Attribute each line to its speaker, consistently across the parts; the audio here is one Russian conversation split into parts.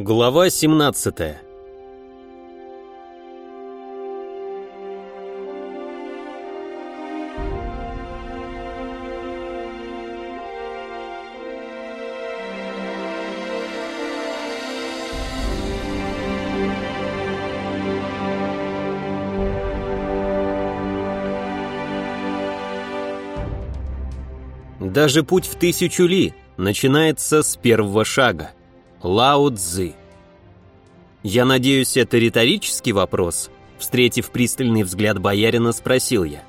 Speaker 1: Глава 17 Даже путь в тысячу ли начинается с первого шага. Лао Цзы. Я надеюсь, это риторический вопрос? Встретив пристальный взгляд боярина, спросил я.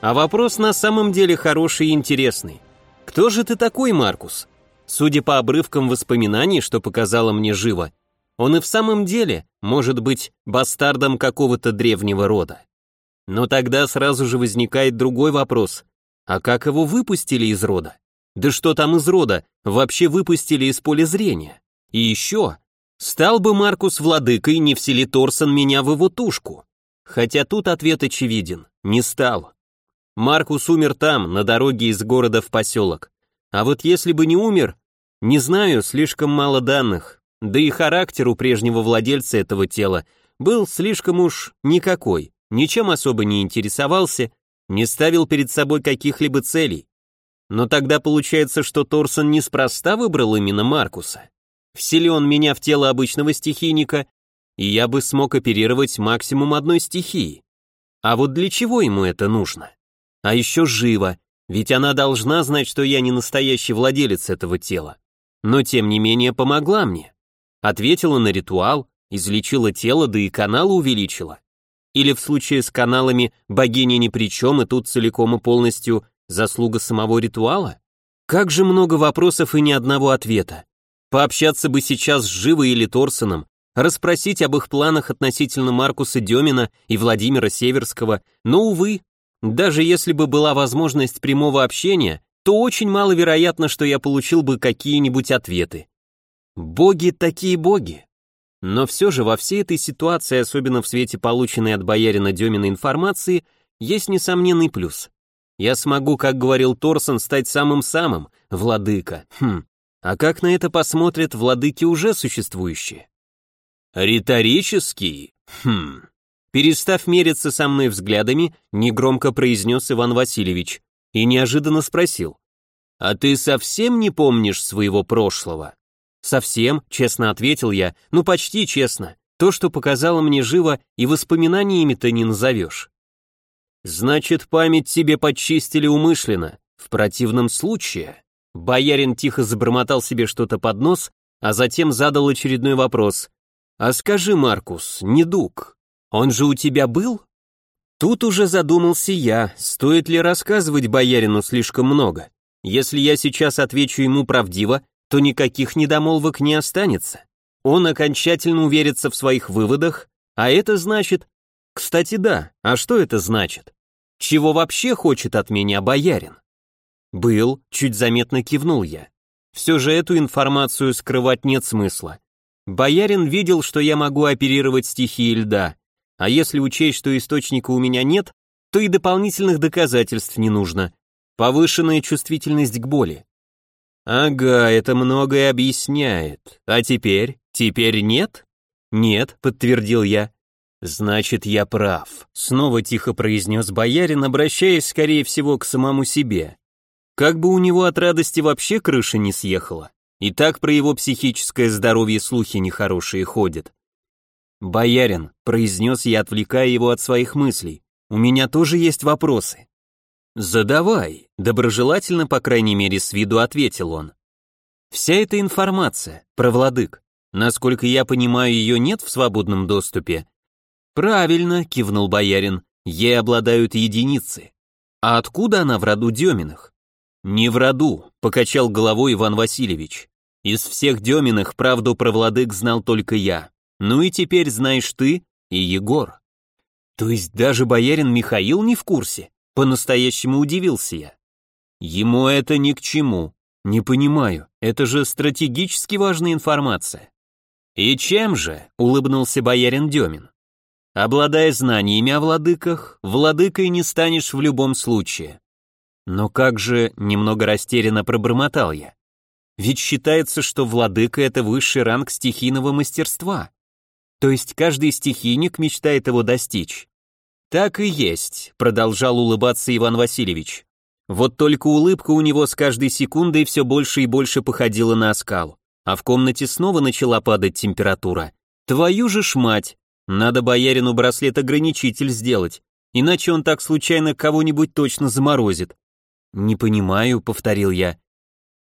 Speaker 1: А вопрос на самом деле хороший и интересный. Кто же ты такой, Маркус? Судя по обрывкам воспоминаний, что показала мне живо, он и в самом деле может быть бастардом какого-то древнего рода. Но тогда сразу же возникает другой вопрос. А как его выпустили из рода? Да что там из рода, вообще выпустили из поля зрения. И еще, стал бы Маркус владыкой, не всели Торсон меня в его тушку. Хотя тут ответ очевиден, не стал. Маркус умер там, на дороге из города в поселок. А вот если бы не умер, не знаю, слишком мало данных. Да и характер у прежнего владельца этого тела был слишком уж никакой, ничем особо не интересовался, не ставил перед собой каких-либо целей. Но тогда получается, что Торсон неспроста выбрал именно Маркуса. Всели он меня в тело обычного стихийника, и я бы смог оперировать максимум одной стихии. А вот для чего ему это нужно? А еще живо, ведь она должна знать, что я не настоящий владелец этого тела. Но тем не менее помогла мне. Ответила на ритуал, излечила тело, да и каналы увеличила. Или в случае с каналами богиня ни при чем, и тут целиком и полностью Заслуга самого ритуала? Как же много вопросов и ни одного ответа. Пообщаться бы сейчас с Живой или Торсоном, расспросить об их планах относительно Маркуса Демина и Владимира Северского, но, увы, даже если бы была возможность прямого общения, то очень маловероятно, что я получил бы какие-нибудь ответы. Боги такие боги. Но все же во всей этой ситуации, особенно в свете полученной от боярина Демина информации, есть несомненный плюс. Я смогу, как говорил Торсон, стать самым-самым, владыка. Хм, а как на это посмотрят владыки уже существующие? Риторический? Хм. Перестав мериться со мной взглядами, негромко произнес Иван Васильевич и неожиданно спросил. «А ты совсем не помнишь своего прошлого?» «Совсем», — честно ответил я, ну почти честно. То, что показало мне живо, и воспоминаниями-то не назовешь. Значит, память тебе подчистили умышленно. В противном случае... Боярин тихо забормотал себе что-то под нос, а затем задал очередной вопрос. «А скажи, Маркус, недуг, он же у тебя был?» Тут уже задумался я, стоит ли рассказывать боярину слишком много. Если я сейчас отвечу ему правдиво, то никаких недомолвок не останется. Он окончательно уверится в своих выводах, а это значит, кстати, да, а что это значит? Чего вообще хочет от меня боярин? Был, чуть заметно кивнул я. Все же эту информацию скрывать нет смысла. Боярин видел, что я могу оперировать стихией льда, а если учесть, что источника у меня нет, то и дополнительных доказательств не нужно. Повышенная чувствительность к боли. Ага, это многое объясняет. А теперь? Теперь нет? Нет, подтвердил я. «Значит, я прав», — снова тихо произнес боярин, обращаясь, скорее всего, к самому себе. Как бы у него от радости вообще крыша не съехала. И так про его психическое здоровье слухи нехорошие ходят. «Боярин», — произнес я, отвлекая его от своих мыслей, — «у меня тоже есть вопросы». «Задавай», — доброжелательно, по крайней мере, с виду ответил он. «Вся эта информация про владык, насколько я понимаю, ее нет в свободном доступе, «Правильно», — кивнул боярин, — «ей обладают единицы». «А откуда она в роду Деминых?» «Не в роду», — покачал головой Иван Васильевич. «Из всех Деминых правду про владык знал только я. Ну и теперь знаешь ты и Егор». «То есть даже боярин Михаил не в курсе?» По-настоящему удивился я. «Ему это ни к чему. Не понимаю, это же стратегически важная информация». «И чем же?» — улыбнулся боярин Демин. Обладая знаниями о владыках, владыкой не станешь в любом случае. Но как же, немного растерянно пробормотал я. Ведь считается, что владыка — это высший ранг стихийного мастерства. То есть каждый стихийник мечтает его достичь. Так и есть, продолжал улыбаться Иван Васильевич. Вот только улыбка у него с каждой секундой все больше и больше походила на оскал, а в комнате снова начала падать температура. Твою же ж мать! Надо боярину браслет-ограничитель сделать, иначе он так случайно кого-нибудь точно заморозит. Не понимаю, повторил я.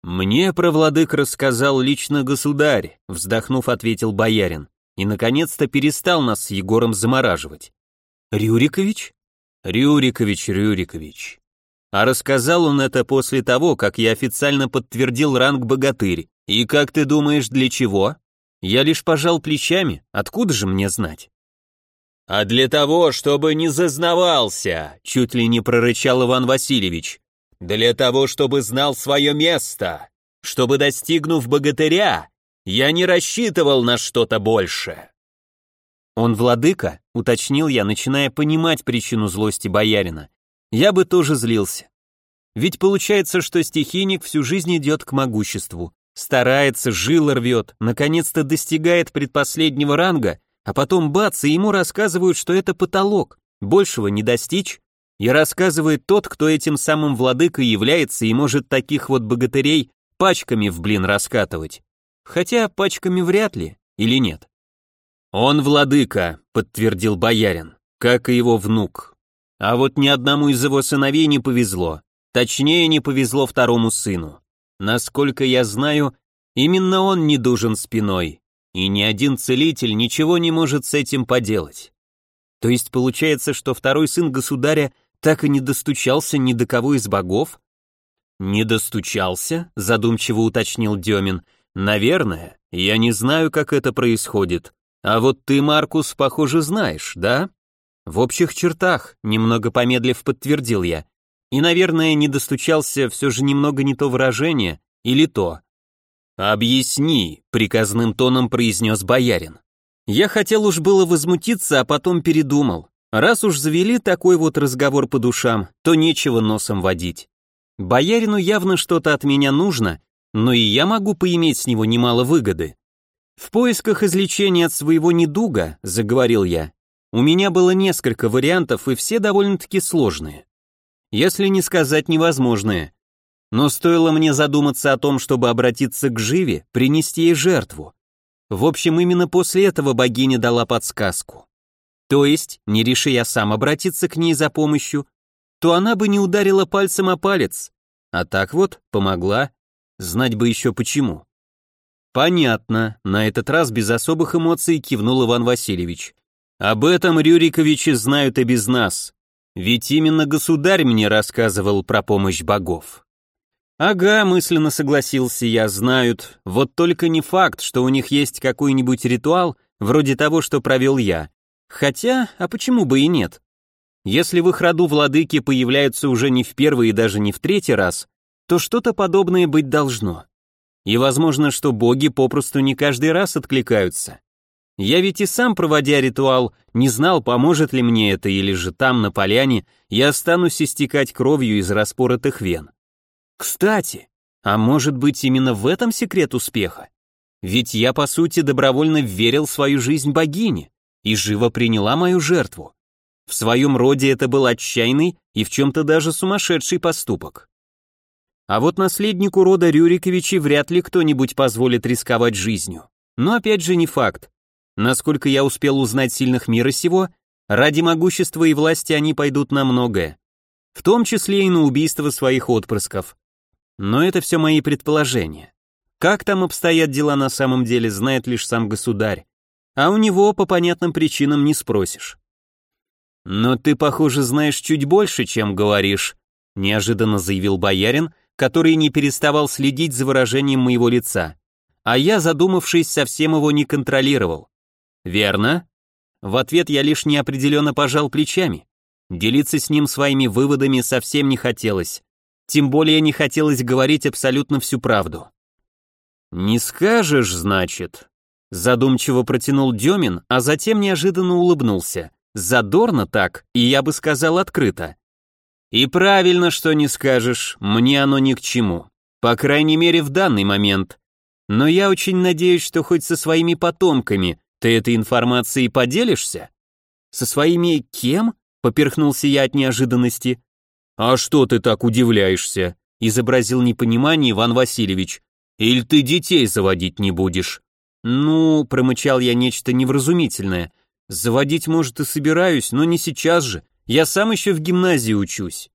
Speaker 1: «Мне про владык рассказал лично государь», вздохнув, ответил боярин, и наконец-то перестал нас с Егором замораживать. «Рюрикович?» «Рюрикович, Рюрикович». А рассказал он это после того, как я официально подтвердил ранг богатырь. И как ты думаешь, для чего? Я лишь пожал плечами, откуда же мне знать? «А для того, чтобы не зазнавался», — чуть ли не прорычал Иван Васильевич. Для того, чтобы знал свое место, чтобы, достигнув богатыря, я не рассчитывал на что-то большее. Он владыка, уточнил я, начиная понимать причину злости боярина. Я бы тоже злился. Ведь получается, что стихийник всю жизнь идет к могуществу, старается, жил рвет, наконец-то достигает предпоследнего ранга, а потом бац, и ему рассказывают, что это потолок, большего не достичь, и рассказывает тот, кто этим самым владыкой является и может таких вот богатырей пачками в блин раскатывать. Хотя пачками вряд ли, или нет. Он владыка, подтвердил боярин, как и его внук. А вот ни одному из его сыновей не повезло. Точнее, не повезло второму сыну. Насколько я знаю, именно он не дужен спиной, и ни один целитель ничего не может с этим поделать. То есть получается, что второй сын государя так и не достучался ни до кого из богов? Не достучался, задумчиво уточнил Демин. Наверное, я не знаю, как это происходит. А вот ты, Маркус, похоже, знаешь, да? В общих чертах, немного помедлив, подтвердил я. И, наверное, не достучался все же немного не то выражение, или то. «Объясни», — приказным тоном произнес боярин. Я хотел уж было возмутиться, а потом передумал. Раз уж завели такой вот разговор по душам, то нечего носом водить. Боярину явно что-то от меня нужно, но и я могу поиметь с него немало выгоды. В поисках излечения от своего недуга, заговорил я, у меня было несколько вариантов и все довольно-таки сложные. Если не сказать невозможные. Но стоило мне задуматься о том, чтобы обратиться к Живе, принести ей жертву. В общем, именно после этого богиня дала подсказку. То есть, не реши я сам обратиться к ней за помощью, то она бы не ударила пальцем о палец. А так вот, помогла. Знать бы еще почему. Понятно, на этот раз без особых эмоций кивнул Иван Васильевич. Об этом Рюриковичи знают и без нас. Ведь именно государь мне рассказывал про помощь богов. Ага, мысленно согласился я, знают. Вот только не факт, что у них есть какой-нибудь ритуал, вроде того, что провел я. Хотя, а почему бы и нет? Если в их роду владыки появляются уже не в первый и даже не в третий раз, то что-то подобное быть должно. И возможно, что боги попросту не каждый раз откликаются. Я ведь и сам, проводя ритуал, не знал, поможет ли мне это, или же там, на поляне, я останусь истекать кровью из распоротых вен. Кстати, а может быть именно в этом секрет успеха? Ведь я, по сути, добровольно верил свою жизнь богине и живо приняла мою жертву. В своем роде это был отчаянный и в чем-то даже сумасшедший поступок. А вот наследнику рода Рюриковичей вряд ли кто-нибудь позволит рисковать жизнью. Но опять же не факт. Насколько я успел узнать сильных мира сего, ради могущества и власти они пойдут на многое. В том числе и на убийство своих отпрысков. Но это все мои предположения. Как там обстоят дела на самом деле, знает лишь сам государь а у него по понятным причинам не спросишь. «Но ты, похоже, знаешь чуть больше, чем говоришь», неожиданно заявил боярин, который не переставал следить за выражением моего лица, а я, задумавшись, совсем его не контролировал. «Верно?» В ответ я лишь неопределенно пожал плечами. Делиться с ним своими выводами совсем не хотелось. Тем более не хотелось говорить абсолютно всю правду. «Не скажешь, значит?» Задумчиво протянул Демин, а затем неожиданно улыбнулся. Задорно так, и я бы сказал открыто. И правильно, что не скажешь, мне оно ни к чему. по крайней мере в данный момент. Но я очень надеюсь, что хоть со своими потомками ты этой информацией поделишься? Со своими кем? Поперхнулся я от неожиданности. А что ты так удивляешься? Изобразил непонимание Иван Васильевич. Или ты детей заводить не будешь? Ну, промычал я нечто невразумительное. Заводить, может, и собираюсь, но не сейчас же. Я сам еще в гимназии учусь.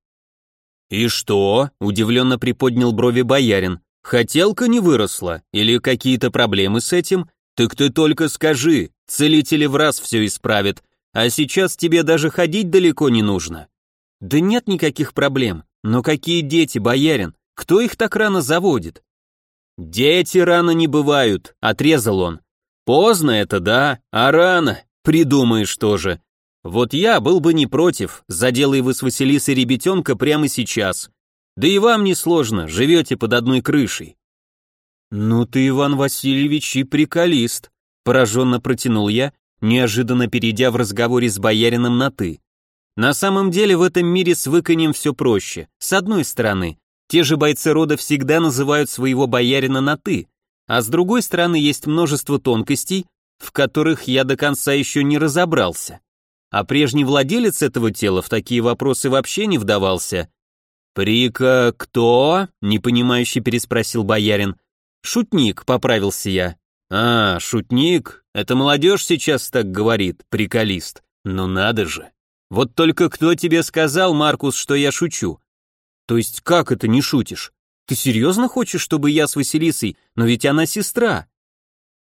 Speaker 1: И что? Удивленно приподнял брови боярин. Хотелка не выросла? Или какие-то проблемы с этим? Так ты только скажи, целители в раз все исправят, а сейчас тебе даже ходить далеко не нужно. Да нет никаких проблем, но какие дети, боярин, кто их так рано заводит? Дети рано не бывают, отрезал он. Поздно это, да, а рано, придумаешь тоже. Вот я был бы не против, заделай вы с Василисой ребятенка прямо сейчас. Да и вам не сложно, живете под одной крышей. «Ну ты, Иван Васильевич, и приколист», — пораженно протянул я, неожиданно перейдя в разговоре с боярином на «ты». На самом деле в этом мире с выканьем все проще. С одной стороны, те же бойцы рода всегда называют своего боярина на «ты», а с другой стороны есть множество тонкостей, в которых я до конца еще не разобрался. А прежний владелец этого тела в такие вопросы вообще не вдавался. «Прика кто?» — непонимающе переспросил боярин. «Шутник», — поправился я. «А, шутник? Это молодежь сейчас так говорит, приколист. Ну надо же. Вот только кто тебе сказал, Маркус, что я шучу? То есть как это не шутишь? Ты серьезно хочешь, чтобы я с Василисой, но ведь она сестра?»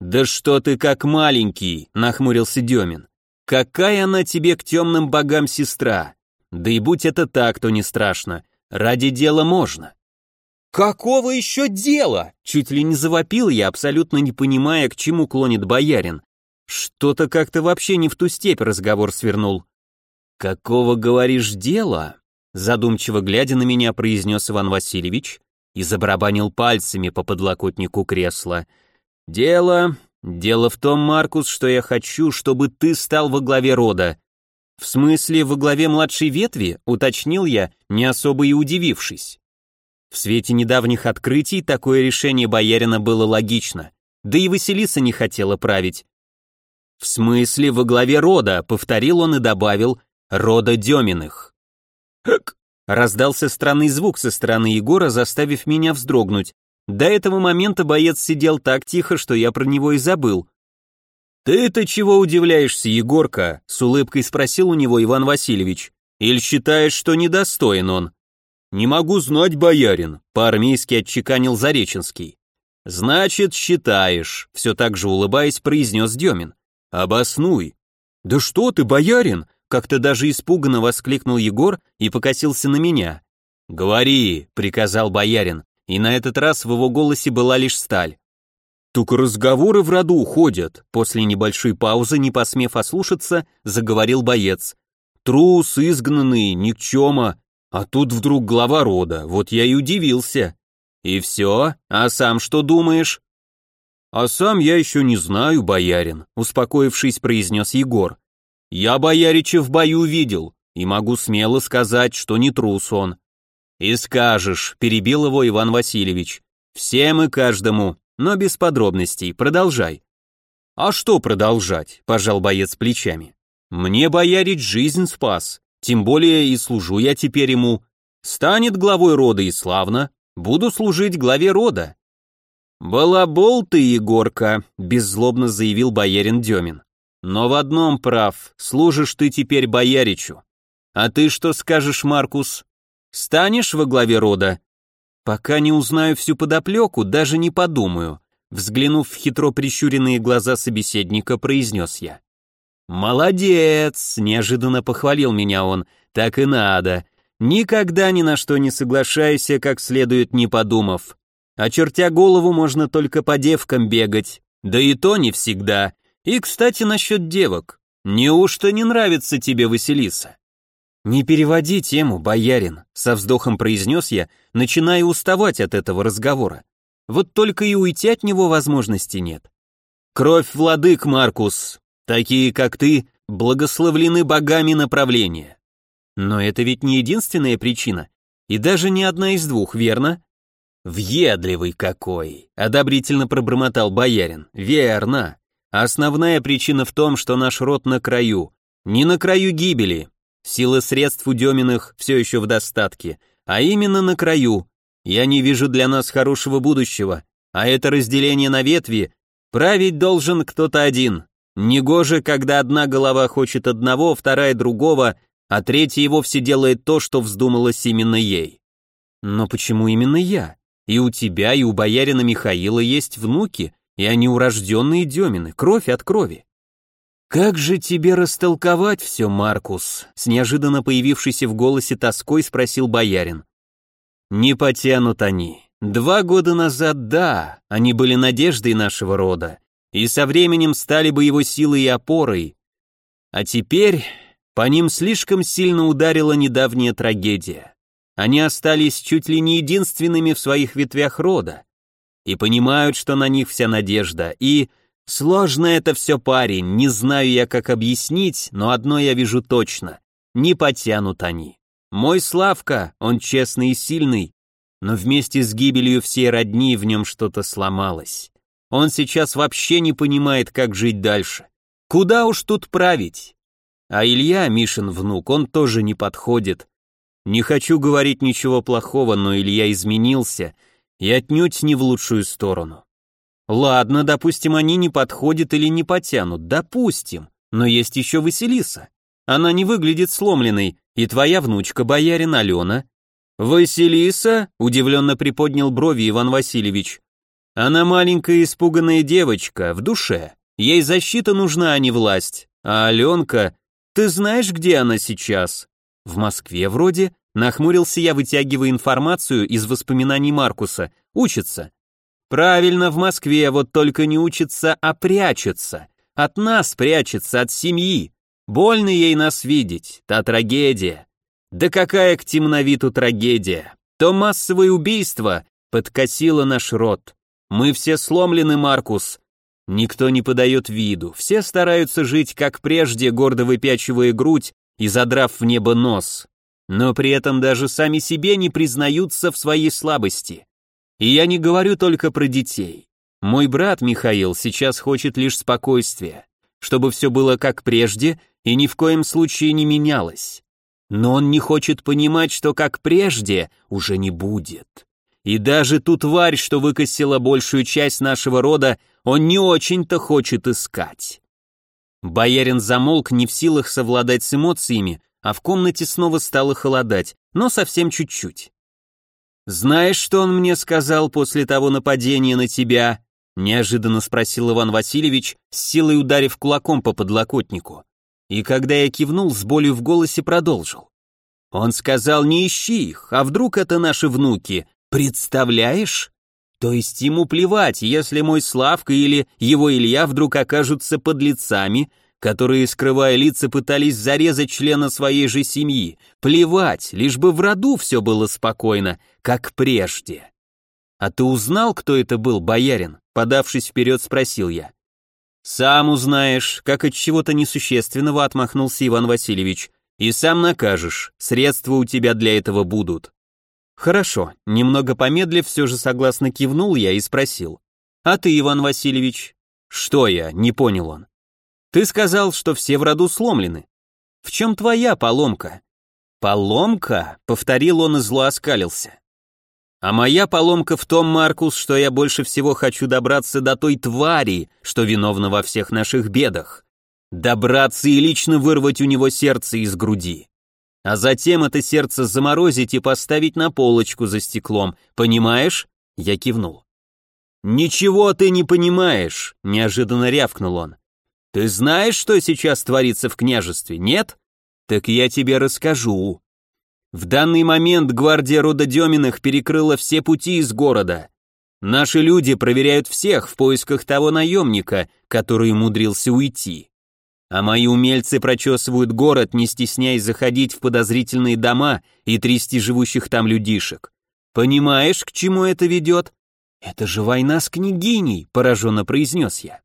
Speaker 1: «Да что ты как маленький», — нахмурился Демин. «Какая она тебе к темным богам сестра? Да и будь это так, то не страшно. Ради дела можно». «Какого еще дела?» Чуть ли не завопил я, абсолютно не понимая, к чему клонит боярин. Что-то как-то вообще не в ту степь разговор свернул. «Какого, говоришь, дела?» Задумчиво глядя на меня, произнес Иван Васильевич и забарабанил пальцами по подлокотнику кресла. «Дело... Дело в том, Маркус, что я хочу, чтобы ты стал во главе рода». «В смысле, во главе младшей ветви?» — уточнил я, не особо и удивившись. В свете недавних открытий такое решение боярина было логично, да и Василиса не хотела править. «В смысле, во главе рода», — повторил он и добавил, «рода Деминых». «Хэк!» — раздался странный звук со стороны Егора, заставив меня вздрогнуть. До этого момента боец сидел так тихо, что я про него и забыл. «Ты-то чего удивляешься, Егорка?» — с улыбкой спросил у него Иван Васильевич. «Или считаешь, что недостоин он?» «Не могу знать, боярин», — по-армейски отчеканил Зареченский. «Значит, считаешь», — все так же улыбаясь, произнес Демин. «Обоснуй». «Да что ты, боярин?» — как-то даже испуганно воскликнул Егор и покосился на меня. «Говори», — приказал боярин, и на этот раз в его голосе была лишь сталь. «Только разговоры в роду уходят», — после небольшой паузы, не посмев ослушаться, заговорил боец. «Трус, изгнанный, никчема, а тут вдруг глава рода, вот я и удивился. И все? А сам что думаешь? А сам я еще не знаю, боярин, успокоившись, произнес Егор. Я боярича в бою видел, и могу смело сказать, что не трус он. И скажешь, перебил его Иван Васильевич. Всем и каждому, но без подробностей, продолжай. А что продолжать, пожал боец плечами. Мне боярич жизнь спас, тем более и служу я теперь ему. Станет главой рода и славно, буду служить главе рода. «Балабол ты, Егорка», — беззлобно заявил боярин Демин. «Но в одном прав, служишь ты теперь бояричу. А ты что скажешь, Маркус? Станешь во главе рода?» «Пока не узнаю всю подоплеку, даже не подумаю», взглянув в хитро прищуренные глаза собеседника, произнес я. «Молодец!» — неожиданно похвалил меня он. «Так и надо. Никогда ни на что не соглашайся, как следует не подумав. Очертя голову, можно только по девкам бегать. Да и то не всегда. И, кстати, насчет девок. Неужто не нравится тебе Василиса?» «Не переводи тему, боярин», — со вздохом произнес я, начиная уставать от этого разговора. Вот только и уйти от него возможности нет. «Кровь владык, Маркус, Такие, как ты, благословлены богами направления. Но это ведь не единственная причина, и даже не одна из двух, верно? «Въедливый какой!» — одобрительно пробормотал боярин. «Верно. Основная причина в том, что наш род на краю. Не на краю гибели. Силы средств у Деминых все еще в достатке, а именно на краю. Я не вижу для нас хорошего будущего, а это разделение на ветви править должен кто-то один. Негоже, когда одна голова хочет одного, вторая другого, а третья и вовсе делает то, что вздумалось именно ей. Но почему именно я? И у тебя, и у боярина Михаила есть внуки, и они урожденные Демины, кровь от крови. «Как же тебе растолковать все, Маркус?» С неожиданно появившейся в голосе тоской спросил боярин. «Не потянут они. Два года назад, да, они были надеждой нашего рода, и со временем стали бы его силой и опорой. А теперь по ним слишком сильно ударила недавняя трагедия. Они остались чуть ли не единственными в своих ветвях рода. И понимают, что на них вся надежда. И сложно это все, парень, не знаю я, как объяснить, но одно я вижу точно. Не потянут они. Мой Славка, он честный и сильный, но вместе с гибелью всей родни в нем что-то сломалось. Он сейчас вообще не понимает, как жить дальше. Куда уж тут править? А Илья, Мишин внук, он тоже не подходит. Не хочу говорить ничего плохого, но Илья изменился, и отнюдь не в лучшую сторону. Ладно, допустим, они не подходят или не потянут, допустим, но есть еще Василиса. Она не выглядит сломленной, и твоя внучка, боярин Алена. Василиса? Удивленно приподнял брови Иван Васильевич. Она маленькая испуганная девочка, в душе. Ей защита нужна, а не власть. А Аленка... Ты знаешь, где она сейчас? В Москве вроде, нахмурился я, вытягивая информацию из воспоминаний Маркуса. Учится. Правильно, в Москве, вот только не учится, а прячется. От нас прячется, от семьи. Больно ей нас видеть, та трагедия. Да какая к темновиту трагедия. То массовое убийство подкосило наш род. Мы все сломлены, Маркус. Никто не подает виду, все стараются жить как прежде, гордо выпячивая грудь и задрав в небо нос, но при этом даже сами себе не признаются в своей слабости. И я не говорю только про детей. Мой брат Михаил сейчас хочет лишь спокойствия, чтобы все было как прежде и ни в коем случае не менялось. Но он не хочет понимать, что как прежде уже не будет. И даже ту тварь, что выкосила большую часть нашего рода, он не очень-то хочет искать. Боярин замолк, не в силах совладать с эмоциями, а в комнате снова стало холодать, но совсем чуть-чуть. «Знаешь, что он мне сказал после того нападения на тебя?» неожиданно спросил Иван Васильевич, с силой ударив кулаком по подлокотнику. И когда я кивнул, с болью в голосе продолжил. Он сказал, не ищи их, а вдруг это наши внуки, представляешь? То есть ему плевать, если мой Славка или его Илья вдруг окажутся подлецами, которые, скрывая лица, пытались зарезать члена своей же семьи. Плевать, лишь бы в роду все было спокойно, как прежде. «А ты узнал, кто это был, боярин?» Подавшись вперед, спросил я. «Сам узнаешь, как от чего-то несущественного отмахнулся Иван Васильевич. И сам накажешь, средства у тебя для этого будут». Хорошо, немного помедлив, все же согласно кивнул я и спросил. А ты, Иван Васильевич? Что я, не понял он. Ты сказал, что все в роду сломлены. В чем твоя поломка? Поломка? Повторил он и зло оскалился. А моя поломка в том, Маркус, что я больше всего хочу добраться до той твари, что виновна во всех наших бедах. Добраться и лично вырвать у него сердце из груди а затем это сердце заморозить и поставить на полочку за стеклом, понимаешь?» Я кивнул. «Ничего ты не понимаешь», — неожиданно рявкнул он. «Ты знаешь, что сейчас творится в княжестве, нет? Так я тебе расскажу. В данный момент гвардия рода Деминых перекрыла все пути из города. Наши люди проверяют всех в поисках того наемника, который умудрился уйти. А мои умельцы прочесывают город, не стесняясь заходить в подозрительные дома и трясти живущих там людишек. Понимаешь, к чему это ведет? Это же война с княгиней, пораженно произнес я.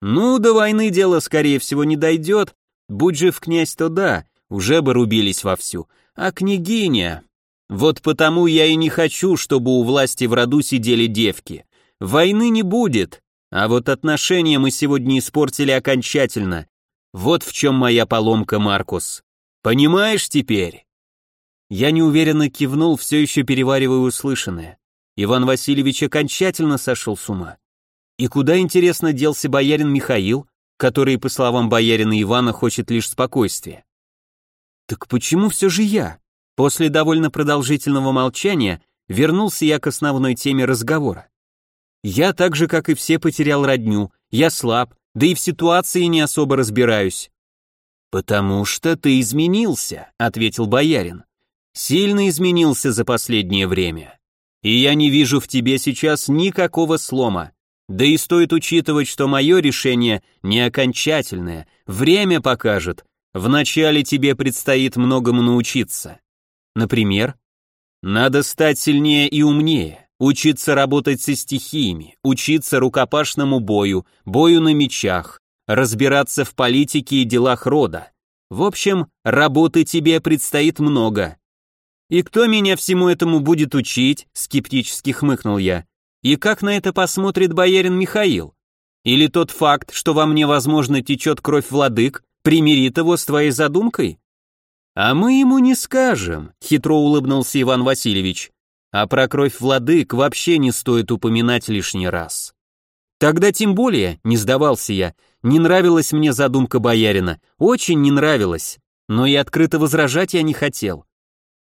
Speaker 1: Ну, до войны дело, скорее всего, не дойдет. Будь жив князь, то да, уже бы рубились вовсю. А княгиня... Вот потому я и не хочу, чтобы у власти в роду сидели девки. Войны не будет, а вот отношения мы сегодня испортили окончательно. Вот в чем моя поломка, Маркус. Понимаешь теперь? Я неуверенно кивнул, все еще переваривая услышанное. Иван Васильевич окончательно сошел с ума. И куда, интересно, делся боярин Михаил, который, по словам боярина Ивана, хочет лишь спокойствия? Так почему все же я? После довольно продолжительного молчания вернулся я к основной теме разговора. Я так же, как и все, потерял родню, я слаб, да и в ситуации не особо разбираюсь. «Потому что ты изменился», — ответил боярин. «Сильно изменился за последнее время. И я не вижу в тебе сейчас никакого слома. Да и стоит учитывать, что мое решение не окончательное, время покажет. Вначале тебе предстоит многому научиться. Например, надо стать сильнее и умнее, учиться работать со стихиями, учиться рукопашному бою, бою на мечах, разбираться в политике и делах рода. В общем, работы тебе предстоит много. И кто меня всему этому будет учить? скептически хмыкнул я. И как на это посмотрит боярин Михаил? Или тот факт, что во мне, возможно, течет кровь владык, примирит его с твоей задумкой? «А мы ему не скажем», — хитро улыбнулся Иван Васильевич. «А про кровь владык вообще не стоит упоминать лишний раз». «Тогда тем более», — не сдавался я, — «не нравилась мне задумка боярина, очень не нравилась, но и открыто возражать я не хотел.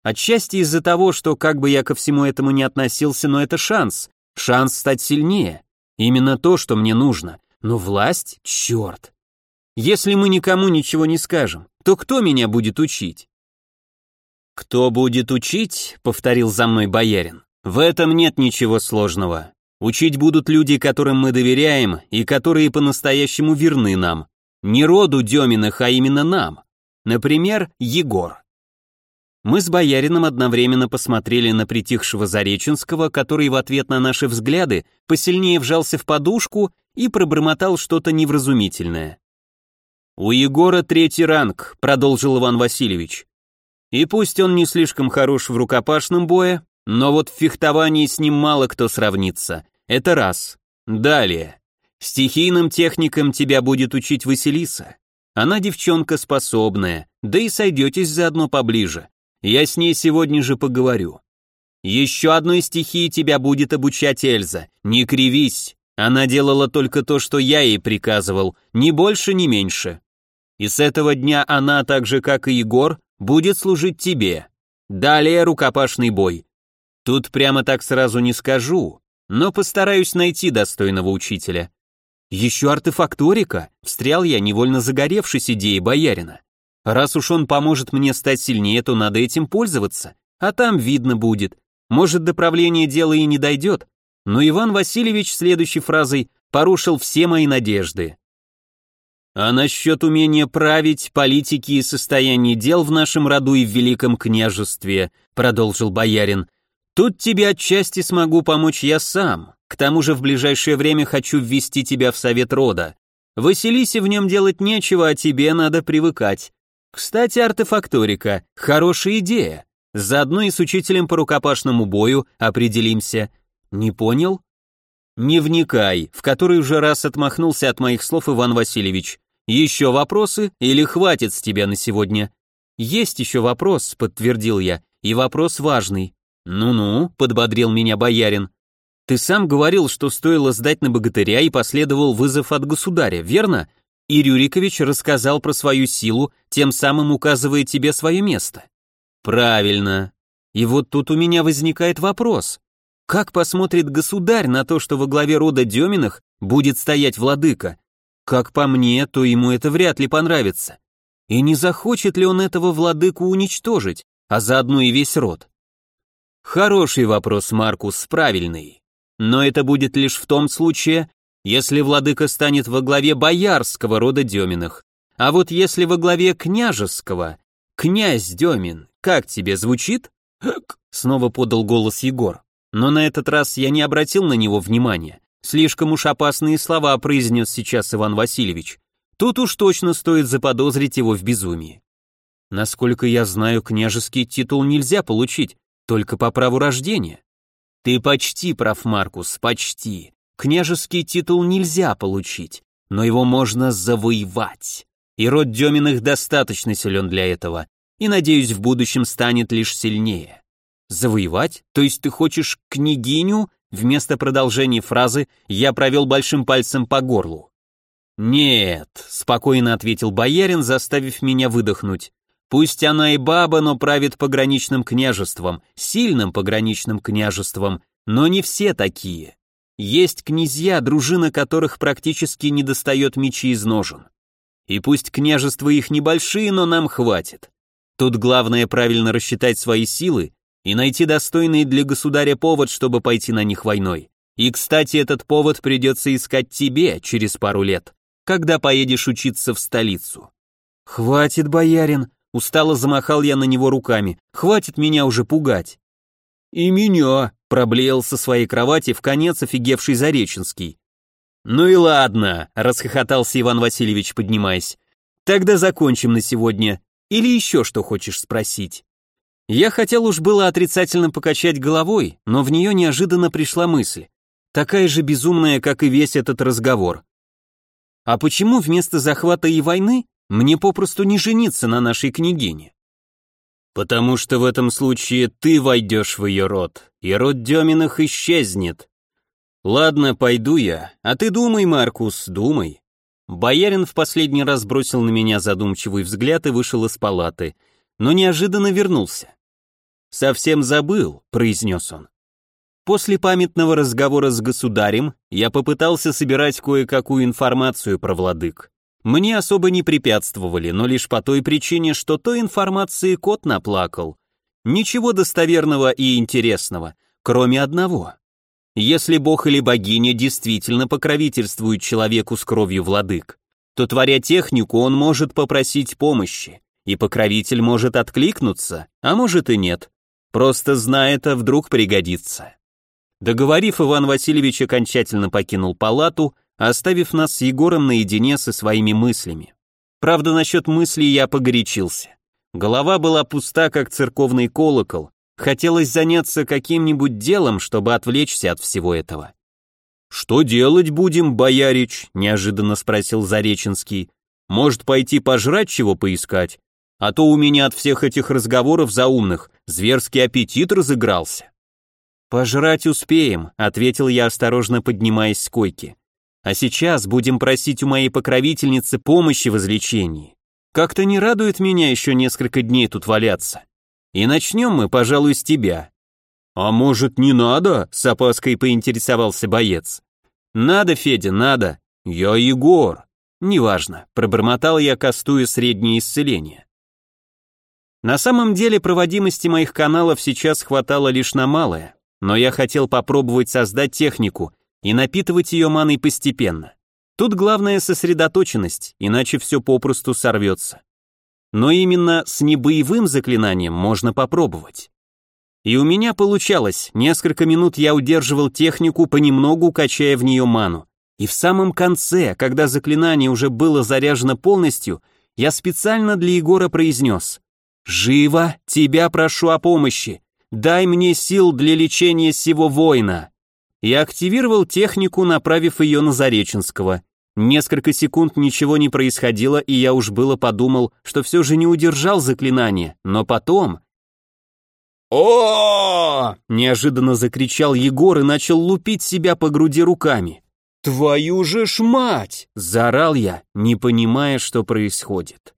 Speaker 1: Отчасти из-за того, что как бы я ко всему этому не относился, но это шанс, шанс стать сильнее. Именно то, что мне нужно. Но власть, черт. Если мы никому ничего не скажем, то кто меня будет учить? Кто будет учить, повторил за мной боярин. В этом нет ничего сложного. Учить будут люди, которым мы доверяем и которые по-настоящему верны нам. Не роду Деминых, а именно нам. Например, Егор. Мы с боярином одновременно посмотрели на притихшего Зареченского, который в ответ на наши взгляды посильнее вжался в подушку и пробормотал что-то невразумительное. «У Егора третий ранг», — продолжил Иван Васильевич. «И пусть он не слишком хорош в рукопашном бое, но вот в фехтовании с ним мало кто сравнится. Это раз. Далее. Стихийным техникам тебя будет учить Василиса. Она девчонка способная, да и сойдетесь заодно поближе. Я с ней сегодня же поговорю. Еще одной стихии тебя будет обучать Эльза. Не кривись. Она делала только то, что я ей приказывал, ни больше, ни меньше. И с этого дня она, так же как и Егор, будет служить тебе. Далее рукопашный бой. Тут прямо так сразу не скажу, но постараюсь найти достойного учителя. Еще артефакторика, встрял я, невольно загоревшись идеей боярина. Раз уж он поможет мне стать сильнее, то надо этим пользоваться, а там видно будет. Может, до правления дела и не дойдет, но Иван Васильевич следующей фразой порушил все мои надежды. А насчет умения править, политики и состояния дел в нашем роду и в Великом княжестве, продолжил боярин, тут тебе отчасти смогу помочь я сам. К тому же в ближайшее время хочу ввести тебя в совет рода. Василисе в нем делать нечего, а тебе надо привыкать. Кстати, артефакторика, хорошая идея. Заодно и с учителем по рукопашному бою определимся. Не понял? «Не вникай», в который уже раз отмахнулся от моих слов Иван Васильевич. «Еще вопросы или хватит с тебя на сегодня?» «Есть еще вопрос», — подтвердил я, — «и вопрос важный». «Ну-ну», — подбодрил меня боярин. «Ты сам говорил, что стоило сдать на богатыря и последовал вызов от государя, верно?» И Рюрикович рассказал про свою силу, тем самым указывая тебе свое место. Правильно. И вот тут у меня возникает вопрос. Как посмотрит государь на то, что во главе рода Деминых будет стоять владыка? Как по мне, то ему это вряд ли понравится. И не захочет ли он этого владыку уничтожить, а заодно и весь род? Хороший вопрос, Маркус, правильный. Но это будет лишь в том случае, если владыка станет во главе боярского рода Деминых. А вот если во главе княжеского, князь Демин, как тебе звучит? Снова подал голос Егор. Но на этот раз я не обратил на него внимания. Слишком уж опасные слова произнес сейчас Иван Васильевич. Тут уж точно стоит заподозрить его в безумии. Насколько я знаю, княжеский титул нельзя получить, только по праву рождения. Ты почти прав, Маркус, почти. Княжеский титул нельзя получить, но его можно завоевать. И род Деминых достаточно силен для этого, и, надеюсь, в будущем станет лишь сильнее. Завоевать? То есть ты хочешь княгиню? Вместо продолжения фразы я провел большим пальцем по горлу. «Нет», — спокойно ответил боярин, заставив меня выдохнуть. «Пусть она и баба, но правит пограничным княжеством, сильным пограничным княжеством, но не все такие. Есть князья, дружина которых практически не достает мечи из ножен. И пусть княжества их небольшие, но нам хватит. Тут главное правильно рассчитать свои силы и найти достойный для государя повод, чтобы пойти на них войной. И, кстати, этот повод придется искать тебе через пару лет, когда поедешь учиться в столицу. Хватит, боярин, устало замахал я на него руками. Хватит меня уже пугать. И меня, проблеял со своей кровати в конец офигевший Зареченский. Ну и ладно, расхохотался Иван Васильевич, поднимаясь. Тогда закончим на сегодня. Или еще что хочешь спросить?» Я хотел уж было отрицательно покачать головой, но в нее неожиданно пришла мысль, такая же безумная, как и весь этот разговор. А почему вместо захвата и войны мне попросту не жениться на нашей княгине? Потому что в этом случае ты войдешь в ее род, и род Деминых исчезнет. Ладно, пойду я, а ты думай, Маркус, думай. Боярин в последний раз бросил на меня задумчивый взгляд и вышел из палаты, но неожиданно вернулся. «Совсем забыл», — произнес он. После памятного разговора с государем я попытался собирать кое-какую информацию про владык. Мне особо не препятствовали, но лишь по той причине, что той информации кот наплакал. Ничего достоверного и интересного, кроме одного. Если бог или богиня действительно покровительствует человеку с кровью владык, то, творя технику, он может попросить помощи, и покровитель может откликнуться, а может и нет. Просто зная это, вдруг пригодится. Договорив, Иван Васильевич окончательно покинул палату, оставив нас с Егором наедине со своими мыслями. Правда, насчет мыслей я погорячился. Голова была пуста, как церковный колокол, Хотелось заняться каким-нибудь делом, чтобы отвлечься от всего этого. «Что делать будем, боярич?» – неожиданно спросил Зареченский. «Может, пойти пожрать чего поискать? А то у меня от всех этих разговоров заумных зверский аппетит разыгрался». «Пожрать успеем», — ответил я, осторожно поднимаясь с койки. «А сейчас будем просить у моей покровительницы помощи в излечении. Как-то не радует меня еще несколько дней тут валяться. И начнем мы, пожалуй, с тебя». «А может, не надо?» — с опаской поинтересовался боец. «Надо, Федя, надо. Я Егор». «Неважно», — пробормотал я, кастуя среднее исцеление. На самом деле проводимости моих каналов сейчас хватало лишь на малое, но я хотел попробовать создать технику и напитывать ее маной постепенно. Тут главное сосредоточенность, иначе все попросту сорвется но именно с небоевым заклинанием можно попробовать. И у меня получалось, несколько минут я удерживал технику, понемногу качая в нее ману. И в самом конце, когда заклинание уже было заряжено полностью, я специально для Егора произнес «Живо, тебя прошу о помощи, дай мне сил для лечения сего воина». Я активировал технику, направив ее на Зареченского. Несколько секунд ничего не происходило, и я уж было подумал, что все же не удержал заклинание, но потом... о неожиданно закричал Егор и начал лупить себя по груди руками. «Твою же ж мать!» – заорал я, не понимая, что происходит.